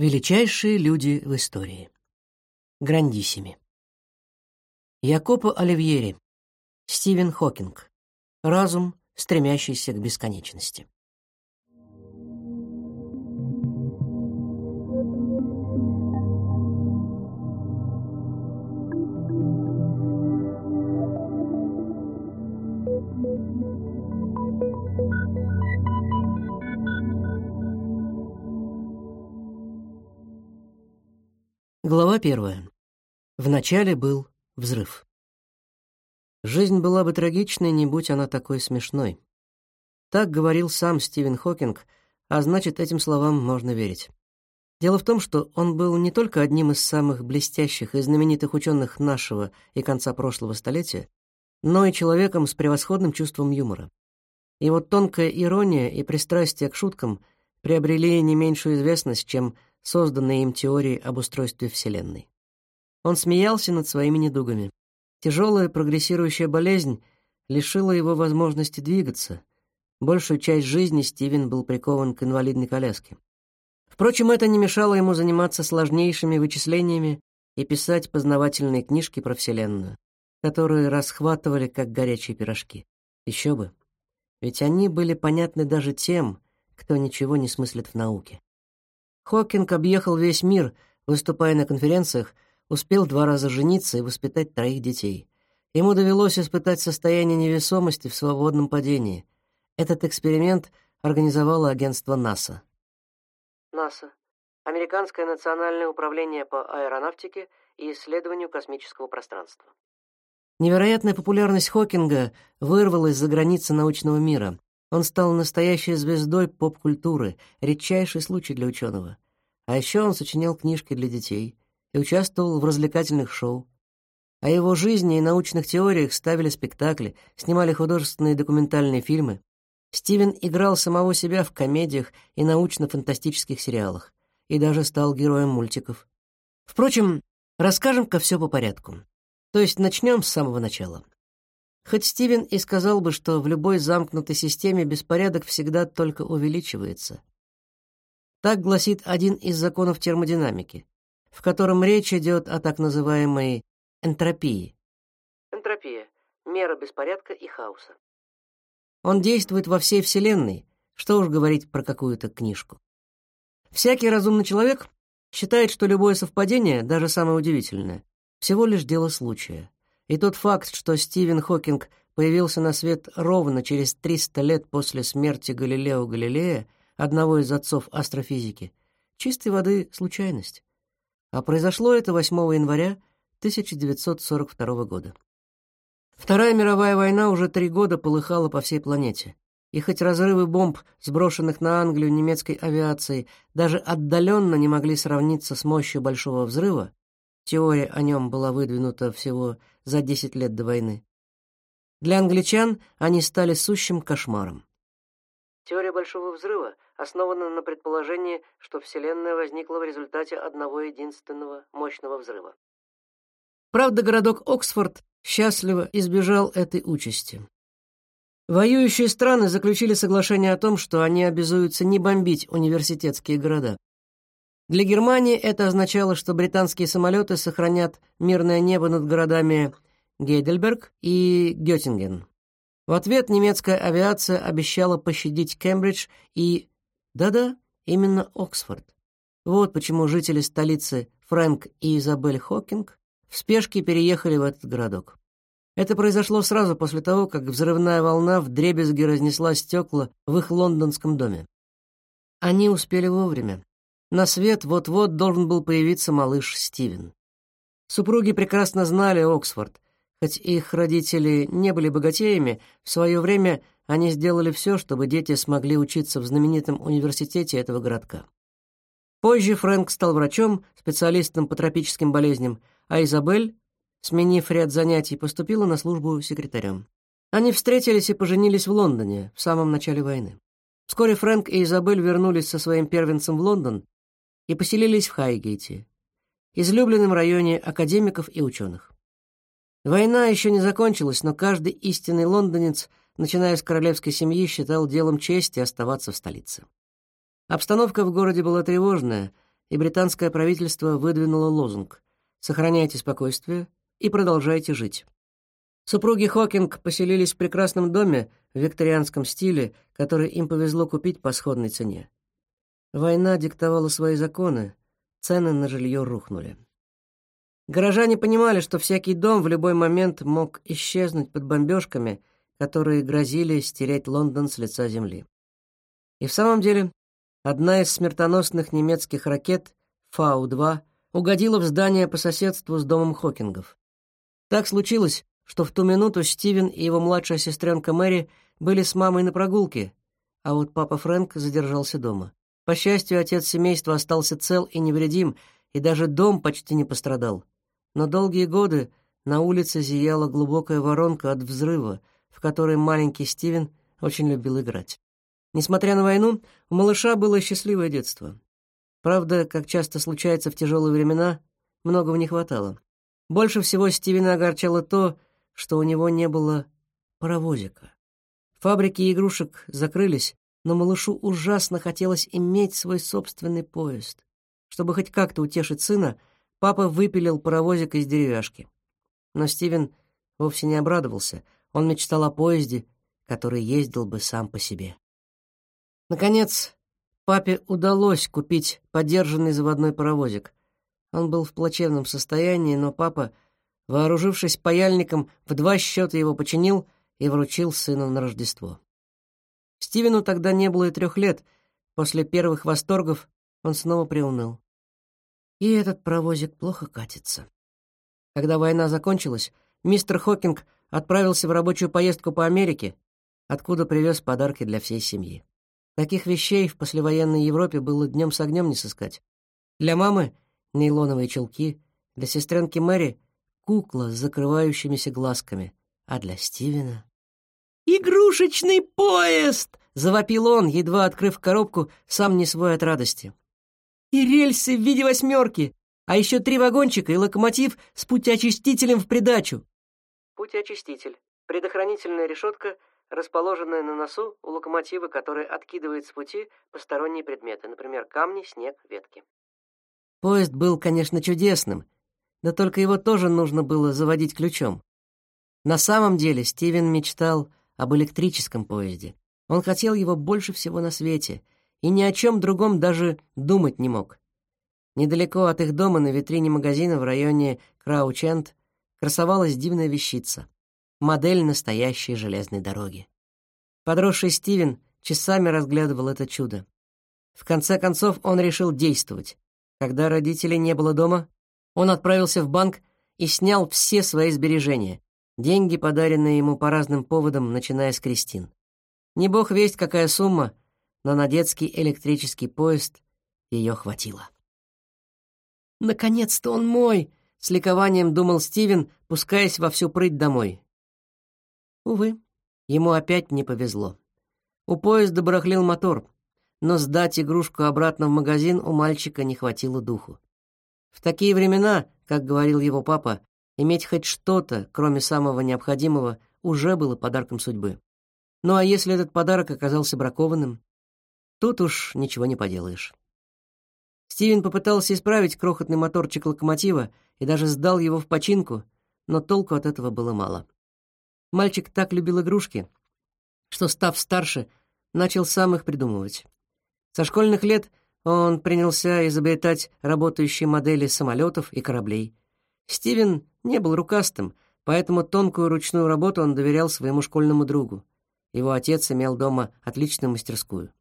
Величайшие люди в истории. Грандиссими. Якопо Оливьери. Стивен Хокинг. Разум, стремящийся к бесконечности. Глава первая. Вначале был взрыв. Жизнь была бы трагичной, не будь она такой смешной. Так говорил сам Стивен Хокинг, а значит, этим словам можно верить. Дело в том, что он был не только одним из самых блестящих и знаменитых ученых нашего и конца прошлого столетия, но и человеком с превосходным чувством юмора. Его тонкая ирония и пристрастие к шуткам приобрели не меньшую известность, чем созданные им теории об устройстве Вселенной. Он смеялся над своими недугами. Тяжелая прогрессирующая болезнь лишила его возможности двигаться. Большую часть жизни Стивен был прикован к инвалидной коляске. Впрочем, это не мешало ему заниматься сложнейшими вычислениями и писать познавательные книжки про Вселенную, которые расхватывали как горячие пирожки. Еще бы. Ведь они были понятны даже тем, кто ничего не смыслит в науке. Хокинг объехал весь мир, выступая на конференциях, успел два раза жениться и воспитать троих детей. Ему довелось испытать состояние невесомости в свободном падении. Этот эксперимент организовало агентство НАСА. НАСА — Американское национальное управление по аэронавтике и исследованию космического пространства. Невероятная популярность Хокинга вырвалась за границы научного мира. Он стал настоящей звездой поп-культуры, редчайший случай для ученого. А еще он сочинял книжки для детей и участвовал в развлекательных шоу. О его жизни и научных теориях ставили спектакли, снимали художественные документальные фильмы. Стивен играл самого себя в комедиях и научно-фантастических сериалах и даже стал героем мультиков. Впрочем, расскажем-ка все по порядку. То есть начнем с самого начала. Хоть Стивен и сказал бы, что в любой замкнутой системе беспорядок всегда только увеличивается. Так гласит один из законов термодинамики, в котором речь идет о так называемой энтропии. Энтропия — мера беспорядка и хаоса. Он действует во всей Вселенной, что уж говорить про какую-то книжку. Всякий разумный человек считает, что любое совпадение, даже самое удивительное, всего лишь дело случая. И тот факт, что Стивен Хокинг появился на свет ровно через 300 лет после смерти Галилео Галилея, одного из отцов астрофизики, чистой воды случайность. А произошло это 8 января 1942 года. Вторая мировая война уже три года полыхала по всей планете. И хоть разрывы бомб, сброшенных на Англию немецкой авиацией, даже отдаленно не могли сравниться с мощью Большого взрыва, теория о нем была выдвинута всего за 10 лет до войны. Для англичан они стали сущим кошмаром. Теория Большого взрыва основана на предположении, что Вселенная возникла в результате одного единственного мощного взрыва. Правда, городок Оксфорд счастливо избежал этой участи. Воюющие страны заключили соглашение о том, что они обязуются не бомбить университетские города. Для Германии это означало, что британские самолеты сохранят мирное небо над городами Гейдельберг и Геттинген. В ответ немецкая авиация обещала пощадить Кембридж и... Да-да, именно Оксфорд. Вот почему жители столицы Фрэнк и Изабель Хокинг в спешке переехали в этот городок. Это произошло сразу после того, как взрывная волна вдребезги разнесла стекла в их лондонском доме. Они успели вовремя. На свет вот-вот должен был появиться малыш Стивен. Супруги прекрасно знали Оксфорд. Хоть их родители не были богатеями, в свое время они сделали все, чтобы дети смогли учиться в знаменитом университете этого городка. Позже Фрэнк стал врачом, специалистом по тропическим болезням, а Изабель, сменив ряд занятий, поступила на службу секретарем. Они встретились и поженились в Лондоне в самом начале войны. Вскоре Фрэнк и Изабель вернулись со своим первенцем в Лондон, и поселились в Хайгейте, излюбленном районе академиков и ученых. Война еще не закончилась, но каждый истинный лондонец, начиная с королевской семьи, считал делом чести оставаться в столице. Обстановка в городе была тревожная, и британское правительство выдвинуло лозунг «Сохраняйте спокойствие и продолжайте жить». Супруги Хокинг поселились в прекрасном доме в викторианском стиле, который им повезло купить по сходной цене. Война диктовала свои законы, цены на жилье рухнули. Горожане понимали, что всякий дом в любой момент мог исчезнуть под бомбежками, которые грозили стереть Лондон с лица земли. И в самом деле, одна из смертоносных немецких ракет Фау-2 угодила в здание по соседству с домом Хокингов. Так случилось, что в ту минуту Стивен и его младшая сестренка Мэри были с мамой на прогулке, а вот папа Фрэнк задержался дома. По счастью, отец семейства остался цел и невредим, и даже дом почти не пострадал. Но долгие годы на улице зияла глубокая воронка от взрыва, в которой маленький Стивен очень любил играть. Несмотря на войну, у малыша было счастливое детство. Правда, как часто случается в тяжелые времена, многого не хватало. Больше всего Стивена огорчало то, что у него не было паровозика. Фабрики игрушек закрылись, но малышу ужасно хотелось иметь свой собственный поезд. Чтобы хоть как-то утешить сына, папа выпилил паровозик из деревяшки. Но Стивен вовсе не обрадовался. Он мечтал о поезде, который ездил бы сам по себе. Наконец, папе удалось купить подержанный заводной паровозик. Он был в плачевном состоянии, но папа, вооружившись паяльником, в два счета его починил и вручил сыну на Рождество. Стивену тогда не было и трех лет. После первых восторгов он снова приуныл. И этот паровозик плохо катится. Когда война закончилась, мистер Хокинг отправился в рабочую поездку по Америке, откуда привез подарки для всей семьи. Таких вещей в послевоенной Европе было днем с огнем не сыскать. Для мамы — нейлоновые чулки, для сестренки Мэри — кукла с закрывающимися глазками, а для Стивена — «Игрушечный поезд!» — завопил он, едва открыв коробку, сам не свой от радости. «И рельсы в виде восьмерки, а еще три вагончика и локомотив с путеочистителем в придачу». Путеочиститель — предохранительная решетка — расположенная на носу у локомотива, который откидывает с пути посторонние предметы, например, камни, снег, ветки. Поезд был, конечно, чудесным, да только его тоже нужно было заводить ключом. На самом деле Стивен мечтал об электрическом поезде. Он хотел его больше всего на свете и ни о чем другом даже думать не мог. Недалеко от их дома на витрине магазина в районе Краученд красовалась дивная вещица модель настоящей железной дороги. Подросший Стивен часами разглядывал это чудо. В конце концов он решил действовать. Когда родителей не было дома, он отправился в банк и снял все свои сбережения, деньги, подаренные ему по разным поводам, начиная с крестин. Не бог весть, какая сумма, но на детский электрический поезд ее хватило. «Наконец-то он мой!» — с ликованием думал Стивен, пускаясь во всю прыть домой. Увы, ему опять не повезло. У поезда барахлил мотор, но сдать игрушку обратно в магазин у мальчика не хватило духу. В такие времена, как говорил его папа, иметь хоть что-то, кроме самого необходимого, уже было подарком судьбы. Ну а если этот подарок оказался бракованным, тут уж ничего не поделаешь. Стивен попытался исправить крохотный моторчик локомотива и даже сдал его в починку, но толку от этого было мало. Мальчик так любил игрушки, что, став старше, начал сам их придумывать. Со школьных лет он принялся изобретать работающие модели самолетов и кораблей. Стивен не был рукастым, поэтому тонкую ручную работу он доверял своему школьному другу. Его отец имел дома отличную мастерскую.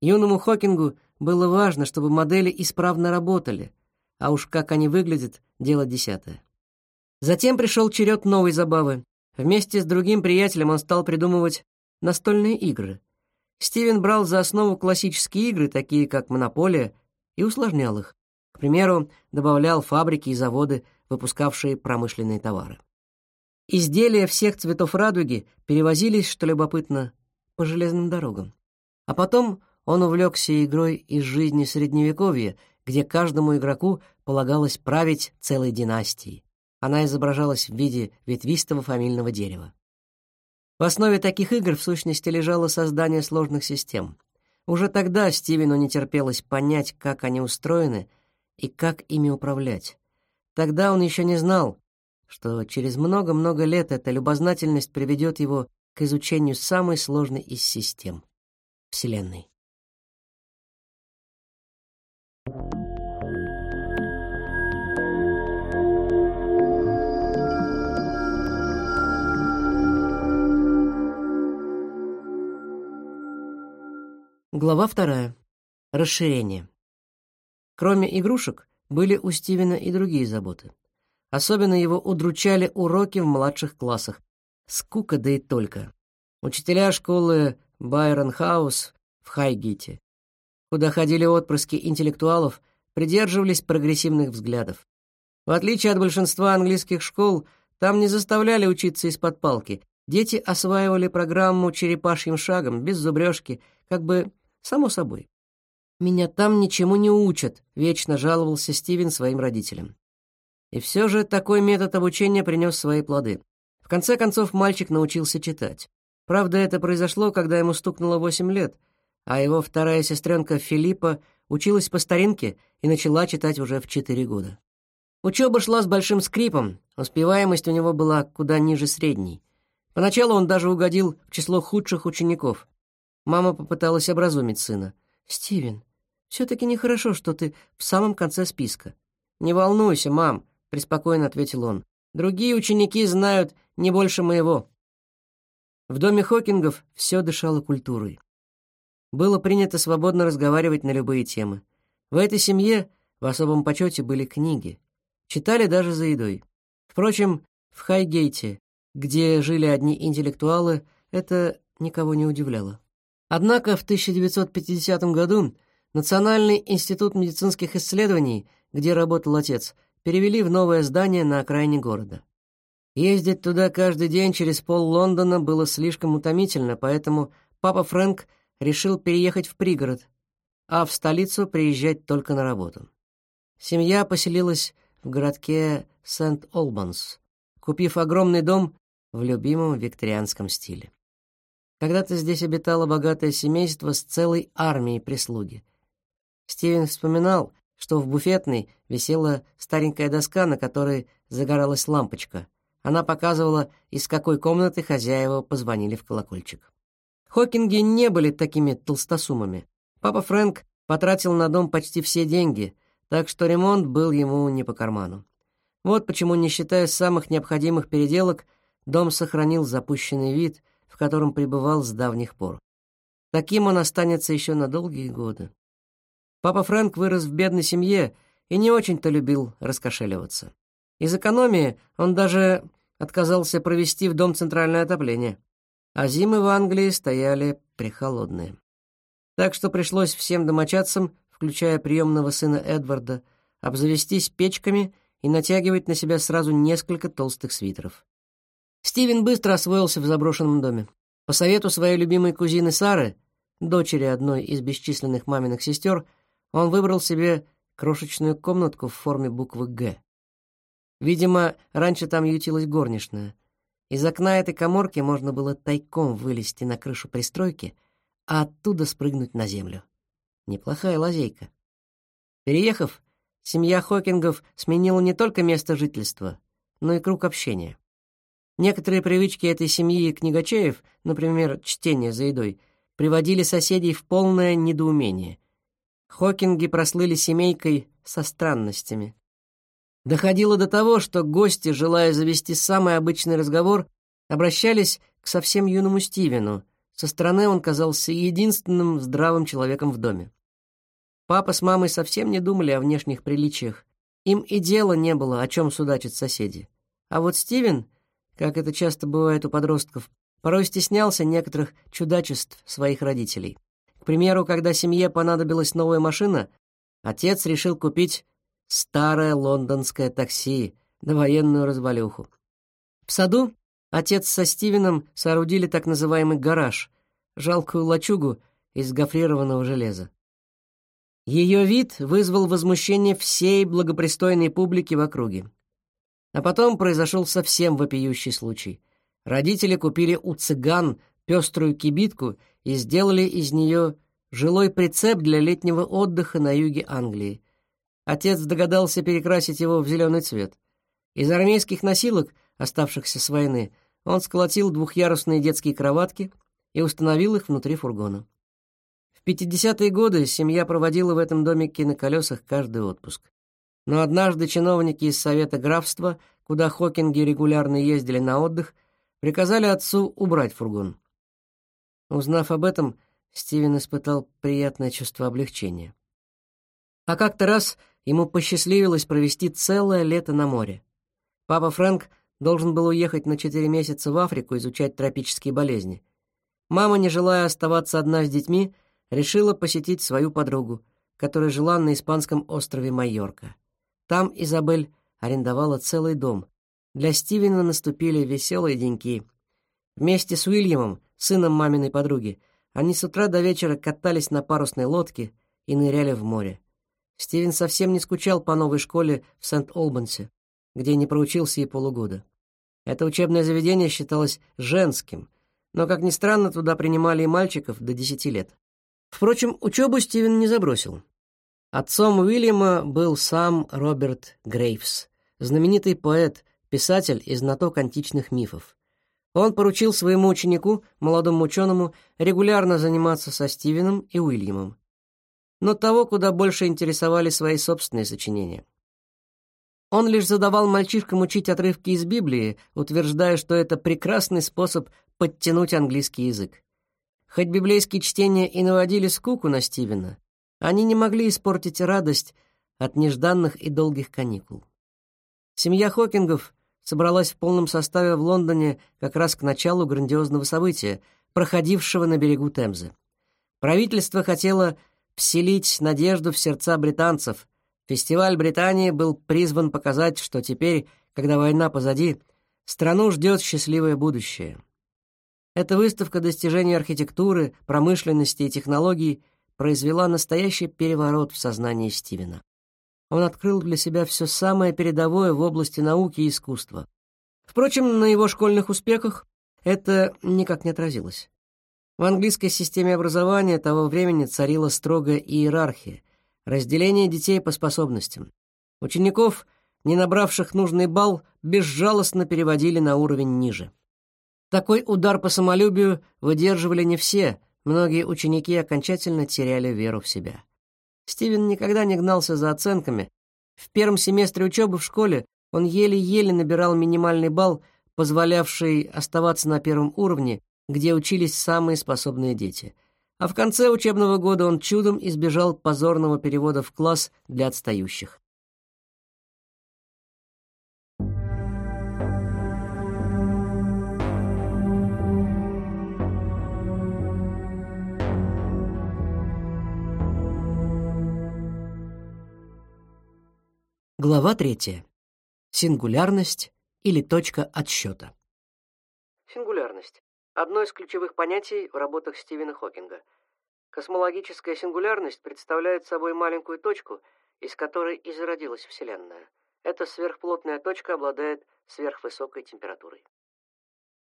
Юному Хокингу было важно, чтобы модели исправно работали, а уж как они выглядят — дело десятое. Затем пришел черед новой забавы Вместе с другим приятелем он стал придумывать настольные игры. Стивен брал за основу классические игры, такие как «Монополия», и усложнял их. К примеру, добавлял фабрики и заводы, выпускавшие промышленные товары. Изделия всех цветов радуги перевозились, что любопытно, по железным дорогам. А потом он увлекся игрой из жизни Средневековья, где каждому игроку полагалось править целой династией. Она изображалась в виде ветвистого фамильного дерева. В основе таких игр в сущности лежало создание сложных систем. Уже тогда Стивену не терпелось понять, как они устроены и как ими управлять. Тогда он еще не знал, что через много-много лет эта любознательность приведет его к изучению самой сложной из систем — Вселенной. Глава вторая. Расширение. Кроме игрушек, были у Стивена и другие заботы. Особенно его удручали уроки в младших классах. Скука да и только. Учителя школы Байрон Хаус в Хайгите, куда ходили отпрыски интеллектуалов, придерживались прогрессивных взглядов. В отличие от большинства английских школ, там не заставляли учиться из-под палки. Дети осваивали программу черепашьим шагом, без зубрежки, как бы само собой. «Меня там ничему не учат», — вечно жаловался Стивен своим родителям. И все же такой метод обучения принес свои плоды. В конце концов, мальчик научился читать. Правда, это произошло, когда ему стукнуло восемь лет, а его вторая сестренка Филиппа училась по старинке и начала читать уже в четыре года. Учеба шла с большим скрипом, успеваемость у него была куда ниже средней. Поначалу он даже угодил в число худших учеников. Мама попыталась образумить сына. «Стивен, все-таки нехорошо, что ты в самом конце списка». «Не волнуйся, мам», — преспокойно ответил он. «Другие ученики знают не больше моего». В доме Хокингов все дышало культурой. Было принято свободно разговаривать на любые темы. В этой семье в особом почете были книги. Читали даже за едой. Впрочем, в Хайгейте, где жили одни интеллектуалы, это никого не удивляло. Однако в 1950 году Национальный институт медицинских исследований, где работал отец, перевели в новое здание на окраине города. Ездить туда каждый день через пол Лондона было слишком утомительно, поэтому папа Фрэнк решил переехать в пригород, а в столицу приезжать только на работу. Семья поселилась в городке Сент-Олбанс, купив огромный дом в любимом викторианском стиле. Когда-то здесь обитало богатое семейство с целой армией прислуги. Стивен вспоминал, что в буфетной висела старенькая доска, на которой загоралась лампочка. Она показывала, из какой комнаты хозяева позвонили в колокольчик. Хокинги не были такими толстосумами. Папа Фрэнк потратил на дом почти все деньги, так что ремонт был ему не по карману. Вот почему, не считая самых необходимых переделок, дом сохранил запущенный вид — в котором пребывал с давних пор. Таким он останется еще на долгие годы. Папа Фрэнк вырос в бедной семье и не очень-то любил раскошеливаться. Из экономии он даже отказался провести в дом центральное отопление, а зимы в Англии стояли прихолодные. Так что пришлось всем домочадцам, включая приемного сына Эдварда, обзавестись печками и натягивать на себя сразу несколько толстых свитеров. Стивен быстро освоился в заброшенном доме. По совету своей любимой кузины Сары, дочери одной из бесчисленных маминых сестер, он выбрал себе крошечную комнатку в форме буквы «Г». Видимо, раньше там ютилась горничная. Из окна этой коморки можно было тайком вылезти на крышу пристройки, а оттуда спрыгнуть на землю. Неплохая лазейка. Переехав, семья Хокингов сменила не только место жительства, но и круг общения. Некоторые привычки этой семьи книгачеев, например, чтение за едой, приводили соседей в полное недоумение. Хокинги прослыли семейкой со странностями. Доходило до того, что гости, желая завести самый обычный разговор, обращались к совсем юному Стивену. Со стороны он казался единственным здравым человеком в доме. Папа с мамой совсем не думали о внешних приличиях. Им и дела не было, о чем судачат соседи. А вот Стивен как это часто бывает у подростков, порой стеснялся некоторых чудачеств своих родителей. К примеру, когда семье понадобилась новая машина, отец решил купить старое лондонское такси на военную развалюху. В саду отец со Стивеном соорудили так называемый гараж, жалкую лачугу из гофрированного железа. Ее вид вызвал возмущение всей благопристойной публики в округе. А потом произошел совсем вопиющий случай. Родители купили у цыган пеструю кибитку и сделали из нее жилой прицеп для летнего отдыха на юге Англии. Отец догадался перекрасить его в зеленый цвет. Из армейских носилок, оставшихся с войны, он сколотил двухъярусные детские кроватки и установил их внутри фургона. В 50-е годы семья проводила в этом домике на колесах каждый отпуск. Но однажды чиновники из Совета графства, куда Хокинги регулярно ездили на отдых, приказали отцу убрать фургон. Узнав об этом, Стивен испытал приятное чувство облегчения. А как-то раз ему посчастливилось провести целое лето на море. Папа Фрэнк должен был уехать на четыре месяца в Африку изучать тропические болезни. Мама, не желая оставаться одна с детьми, решила посетить свою подругу, которая жила на испанском острове Майорка. Там Изабель арендовала целый дом. Для Стивена наступили веселые деньки. Вместе с Уильямом, сыном маминой подруги, они с утра до вечера катались на парусной лодке и ныряли в море. Стивен совсем не скучал по новой школе в Сент-Олбансе, где не проучился и полугода. Это учебное заведение считалось женским, но, как ни странно, туда принимали и мальчиков до десяти лет. Впрочем, учебу Стивен не забросил. Отцом Уильяма был сам Роберт Грейвс, знаменитый поэт, писатель и знаток античных мифов. Он поручил своему ученику, молодому ученому, регулярно заниматься со Стивеном и Уильямом. Но того куда больше интересовали свои собственные сочинения. Он лишь задавал мальчишкам учить отрывки из Библии, утверждая, что это прекрасный способ подтянуть английский язык. Хоть библейские чтения и наводили скуку на Стивена, они не могли испортить радость от нежданных и долгих каникул. Семья Хокингов собралась в полном составе в Лондоне как раз к началу грандиозного события, проходившего на берегу Темзы. Правительство хотело вселить надежду в сердца британцев, Фестиваль Британии был призван показать, что теперь, когда война позади, страну ждет счастливое будущее. Эта выставка достижений архитектуры, промышленности и технологий произвела настоящий переворот в сознании Стивена. Он открыл для себя все самое передовое в области науки и искусства. Впрочем, на его школьных успехах это никак не отразилось. В английской системе образования того времени царила строгая иерархия — разделение детей по способностям. Учеников, не набравших нужный балл, безжалостно переводили на уровень ниже. Такой удар по самолюбию выдерживали не все, многие ученики окончательно теряли веру в себя. Стивен никогда не гнался за оценками. В первом семестре учебы в школе он еле-еле набирал минимальный балл, позволявший оставаться на первом уровне, где учились самые способные дети а в конце учебного года он чудом избежал позорного перевода в класс для отстающих. Глава третья. Сингулярность или точка отсчета. Сингулярность одно из ключевых понятий в работах Стивена Хокинга. Космологическая сингулярность представляет собой маленькую точку, из которой и зародилась Вселенная. Эта сверхплотная точка обладает сверхвысокой температурой.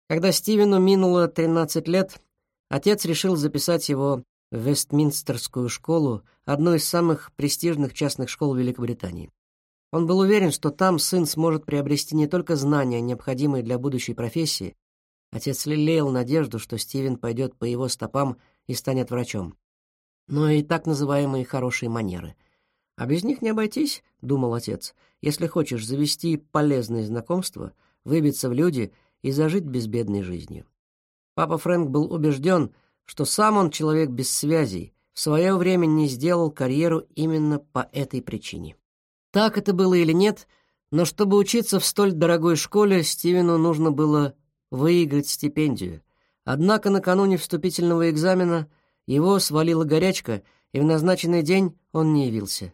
Когда Стивену минуло 13 лет, отец решил записать его в Вестминстерскую школу, одну из самых престижных частных школ Великобритании. Он был уверен, что там сын сможет приобрести не только знания, необходимые для будущей профессии, Отец лелеял надежду, что Стивен пойдет по его стопам и станет врачом. Но и так называемые хорошие манеры. А без них не обойтись, думал отец. Если хочешь завести полезные знакомства, выбиться в люди и зажить безбедной жизнью. Папа Фрэнк был убежден, что сам он человек без связей, в свое время не сделал карьеру именно по этой причине. Так это было или нет, но чтобы учиться в столь дорогой школе, Стивену нужно было выиграть стипендию. Однако накануне вступительного экзамена его свалила горячка, и в назначенный день он не явился.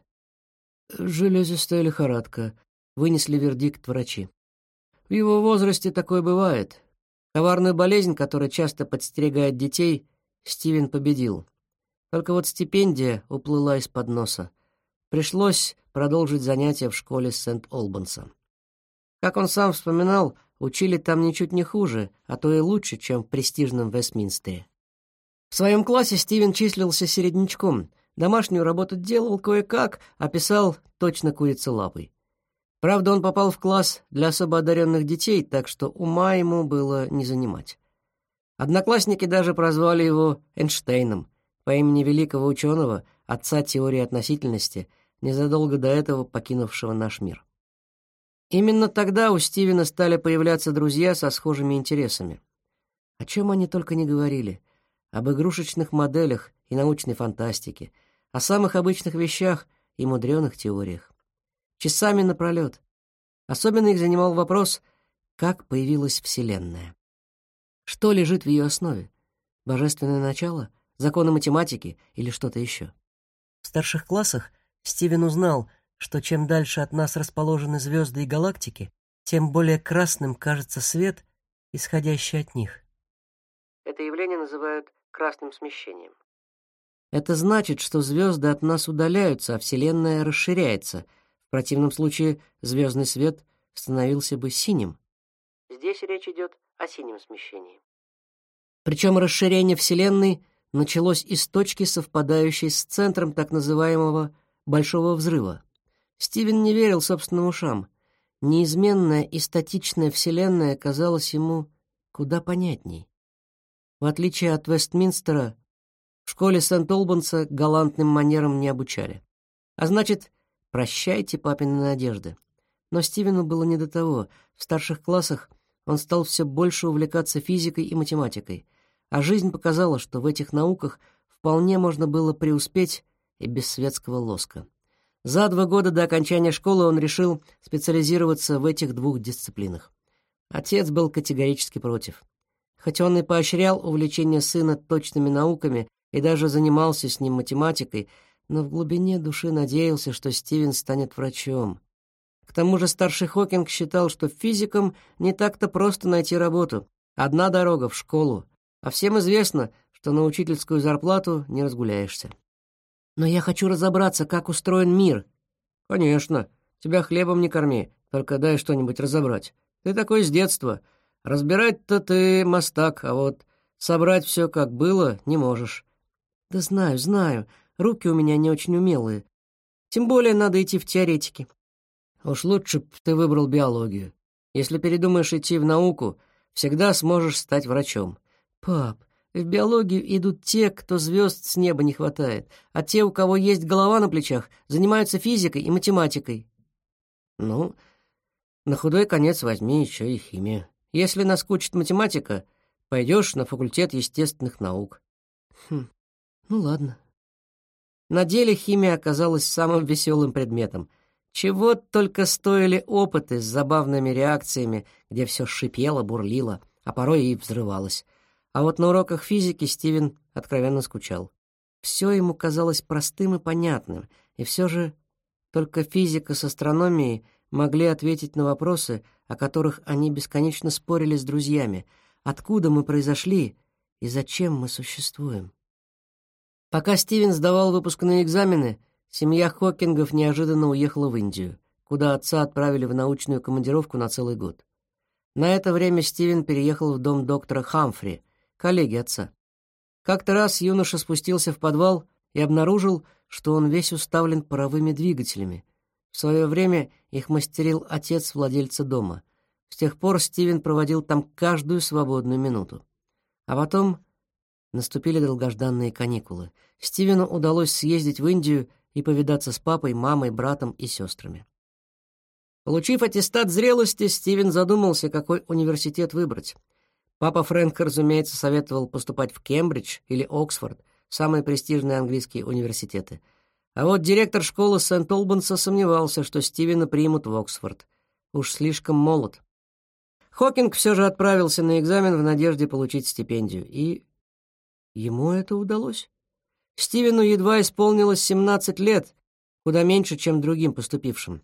«Железистая лихорадка», — вынесли вердикт врачи. В его возрасте такое бывает. Коварную болезнь, которая часто подстерегает детей, Стивен победил. Только вот стипендия уплыла из-под носа. Пришлось продолжить занятия в школе Сент-Олбанса. Как он сам вспоминал, Учили там ничуть не хуже, а то и лучше, чем в престижном Вестминстере. В своем классе Стивен числился середнячком. Домашнюю работу делал кое-как, а писал точно курица лапой. Правда, он попал в класс для особо одаренных детей, так что ума ему было не занимать. Одноклассники даже прозвали его Эйнштейном по имени великого ученого, отца теории относительности, незадолго до этого покинувшего наш мир. Именно тогда у Стивена стали появляться друзья со схожими интересами. О чем они только не говорили. Об игрушечных моделях и научной фантастике, о самых обычных вещах и мудреных теориях. Часами напролет. Особенно их занимал вопрос, как появилась Вселенная. Что лежит в ее основе? Божественное начало? Законы математики или что-то еще? В старших классах Стивен узнал, что чем дальше от нас расположены звезды и галактики, тем более красным кажется свет, исходящий от них. Это явление называют красным смещением. Это значит, что звезды от нас удаляются, а Вселенная расширяется. В противном случае звездный свет становился бы синим. Здесь речь идет о синем смещении. Причем расширение Вселенной началось из точки, совпадающей с центром так называемого Большого Взрыва. Стивен не верил собственным ушам. Неизменная и статичная Вселенная казалась ему куда понятней. В отличие от Вестминстера, в школе Сент-Олбанса галантным манерам не обучали. А значит, прощайте папины надежды. Но Стивену было не до того. В старших классах он стал все больше увлекаться физикой и математикой, а жизнь показала, что в этих науках вполне можно было преуспеть и без светского лоска. За два года до окончания школы он решил специализироваться в этих двух дисциплинах. Отец был категорически против. Хотя он и поощрял увлечение сына точными науками и даже занимался с ним математикой, но в глубине души надеялся, что Стивен станет врачом. К тому же старший Хокинг считал, что физикам не так-то просто найти работу. Одна дорога в школу, а всем известно, что на учительскую зарплату не разгуляешься. Но я хочу разобраться, как устроен мир. Конечно. Тебя хлебом не корми, только дай что-нибудь разобрать. Ты такой с детства. Разбирать-то ты мастак, а вот собрать все как было не можешь. Да знаю, знаю. Руки у меня не очень умелые. Тем более надо идти в теоретики. Уж лучше б ты выбрал биологию. Если передумаешь идти в науку, всегда сможешь стать врачом. Пап, в биологию идут те, кто звезд с неба не хватает, а те, у кого есть голова на плечах, занимаются физикой и математикой. Ну, на худой конец возьми еще и химию. Если наскучит математика, пойдешь на факультет естественных наук. Хм, ну ладно. На деле химия оказалась самым веселым предметом. Чего только стоили опыты с забавными реакциями, где все шипело, бурлило, а порой и взрывалось. А вот на уроках физики Стивен откровенно скучал. Все ему казалось простым и понятным, и все же только физика с астрономией могли ответить на вопросы, о которых они бесконечно спорили с друзьями. Откуда мы произошли и зачем мы существуем? Пока Стивен сдавал выпускные экзамены, семья Хокингов неожиданно уехала в Индию, куда отца отправили в научную командировку на целый год. На это время Стивен переехал в дом доктора Хамфри, коллеги отца. Как-то раз юноша спустился в подвал и обнаружил, что он весь уставлен паровыми двигателями. В свое время их мастерил отец владельца дома. С тех пор Стивен проводил там каждую свободную минуту. А потом наступили долгожданные каникулы. Стивену удалось съездить в Индию и повидаться с папой, мамой, братом и сестрами. Получив аттестат зрелости, Стивен задумался, какой университет выбрать. Папа Фрэнк, разумеется, советовал поступать в Кембридж или Оксфорд, самые престижные английские университеты. А вот директор школы Сент-Олбанса сомневался, что Стивена примут в Оксфорд. Уж слишком молод. Хокинг все же отправился на экзамен в надежде получить стипендию, и ему это удалось. Стивену едва исполнилось 17 лет, куда меньше, чем другим поступившим.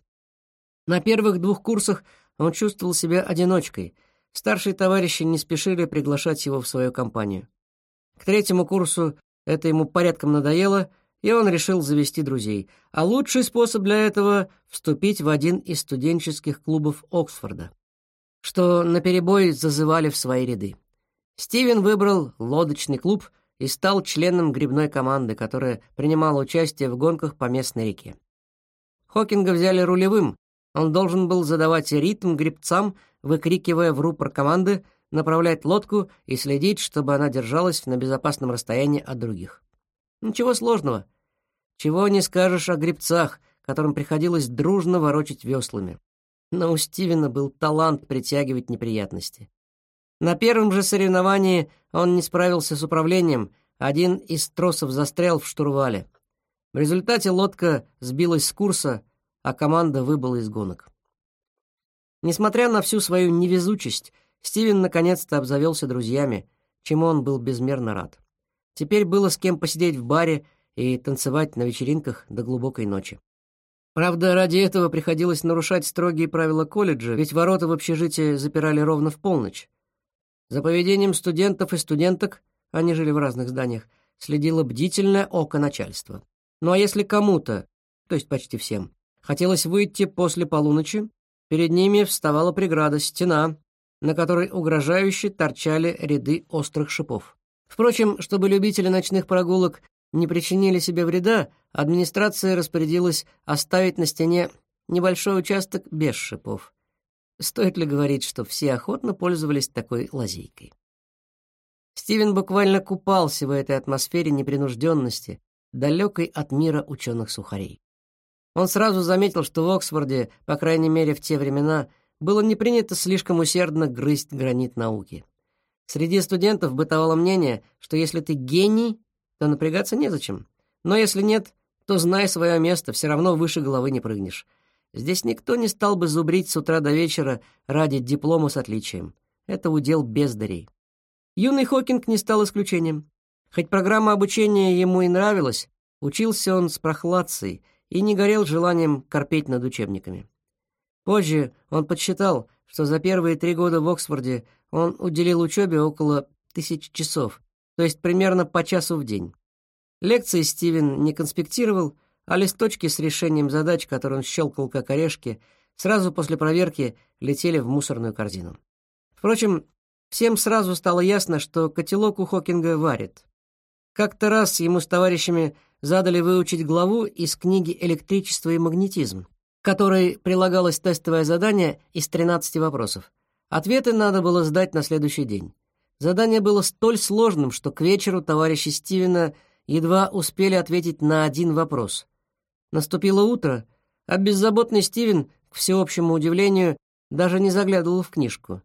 На первых двух курсах он чувствовал себя одиночкой — Старшие товарищи не спешили приглашать его в свою компанию. К третьему курсу это ему порядком надоело, и он решил завести друзей. А лучший способ для этого — вступить в один из студенческих клубов Оксфорда, что наперебой зазывали в свои ряды. Стивен выбрал лодочный клуб, и стал членом грибной команды, которая принимала участие в гонках по местной реке. Хокинга взяли рулевым. Он должен был задавать ритм гребцам, выкрикивая в рупор команды, направлять лодку и следить, чтобы она держалась на безопасном расстоянии от других. Ничего сложного. Чего не скажешь о гребцах, которым приходилось дружно ворочать веслами. Но у Стивена был талант притягивать неприятности. На первом же соревновании он не справился с управлением, один из тросов застрял в штурвале. В результате лодка сбилась с курса, а команда выбыла из гонок. Несмотря на всю свою невезучесть, Стивен наконец-то обзавелся друзьями, чему он был безмерно рад. Теперь было с кем посидеть в баре и танцевать на вечеринках до глубокой ночи. Правда, ради этого приходилось нарушать строгие правила колледжа, ведь ворота в общежитие запирали ровно в полночь. За поведением студентов и студенток, они жили в разных зданиях, следило бдительное око начальства. Ну а если кому-то, то есть почти всем, хотелось выйти после полуночи, перед ними вставала преграда, стена, на которой угрожающе торчали ряды острых шипов. Впрочем, чтобы любители ночных прогулок не причинили себе вреда, администрация распорядилась оставить на стене небольшой участок без шипов. Стоит ли говорить, что все охотно пользовались такой лазейкой? Стивен буквально купался в этой атмосфере непринужденности, далекой от мира ученых сухарей. Он сразу заметил, что в Оксфорде, по крайней мере в те времена, было не принято слишком усердно грызть гранит науки. Среди студентов бытовало мнение, что если ты гений, то напрягаться незачем. Но если нет, то знай свое место, все равно выше головы не прыгнешь. Здесь никто не стал бы зубрить с утра до вечера ради диплома с отличием. Это удел бездарей. Юный Хокинг не стал исключением. Хоть программа обучения ему и нравилась, учился он с прохладцей и не горел желанием корпеть над учебниками. Позже он подсчитал, что за первые три года в Оксфорде он уделил учебе около тысячи часов, то есть примерно по часу в день. Лекции Стивен не конспектировал, а листочки с решением задач, которые он щелкал как орешки, сразу после проверки летели в мусорную корзину. Впрочем, всем сразу стало ясно, что котелок у Хокинга варит. Как-то раз ему с товарищами задали выучить главу из книги «Электричество и магнетизм», которой прилагалось тестовое задание из 13 вопросов. Ответы надо было сдать на следующий день. Задание было столь сложным, что к вечеру товарищи Стивена едва успели ответить на один вопрос. Наступило утро, а беззаботный Стивен, к всеобщему удивлению, даже не заглядывал в книжку.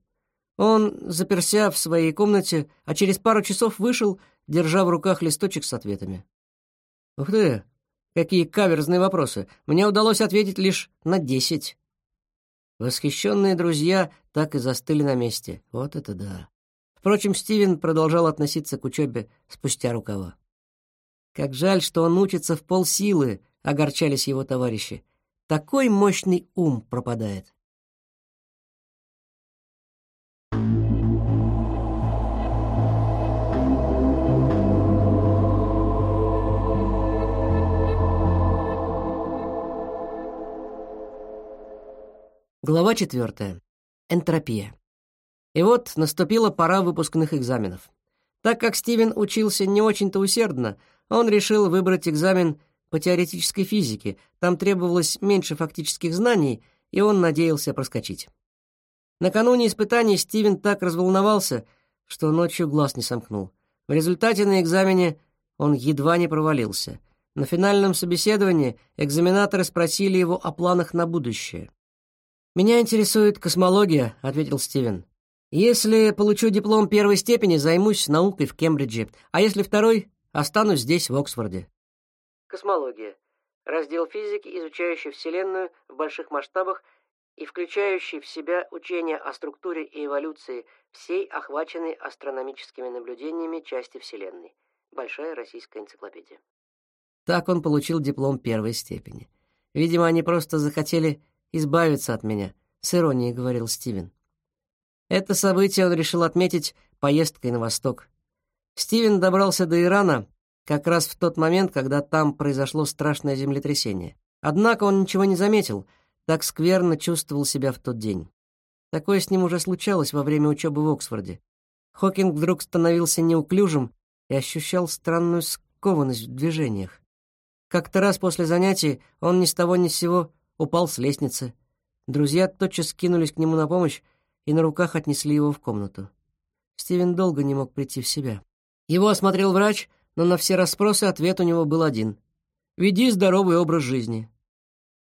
Он заперся в своей комнате, а через пару часов вышел, держа в руках листочек с ответами. «Ух ты! Какие каверзные вопросы! Мне удалось ответить лишь на десять!» Восхищенные друзья так и застыли на месте. Вот это да! Впрочем, Стивен продолжал относиться к учебе спустя рукава. Как жаль, что он учится в полсилы, огорчались его товарищи. Такой мощный ум пропадает. Глава четвертая. Энтропия. И вот наступила пора выпускных экзаменов. Так как Стивен учился не очень-то усердно, он решил выбрать экзамен по теоретической физике. Там требовалось меньше фактических знаний, и он надеялся проскочить. Накануне испытаний Стивен так разволновался, что ночью глаз не сомкнул. В результате на экзамене он едва не провалился. На финальном собеседовании экзаменаторы спросили его о планах на будущее. «Меня интересует космология», — ответил Стивен. Если получу диплом первой степени, займусь наукой в Кембридже, а если второй, останусь здесь, в Оксфорде. Космология. Раздел физики, изучающий Вселенную в больших масштабах и включающий в себя учения о структуре и эволюции всей охваченной астрономическими наблюдениями части Вселенной. Большая российская энциклопедия. Так он получил диплом первой степени. Видимо, они просто захотели избавиться от меня, с иронией говорил Стивен. Это событие он решил отметить поездкой на восток. Стивен добрался до Ирана как раз в тот момент, когда там произошло страшное землетрясение. Однако он ничего не заметил, так скверно чувствовал себя в тот день. Такое с ним уже случалось во время учебы в Оксфорде. Хокинг вдруг становился неуклюжим, и ощущал странную скованность в движениях. Как-то раз после занятий он ни с того ни с сего упал с лестницы. Друзья тотчас кинулись к нему на помощь и на руках отнесли его в комнату. Стивен долго не мог прийти в себя. Его осмотрел врач, но на все расспросы ответ у него был один. «Веди здоровый образ жизни».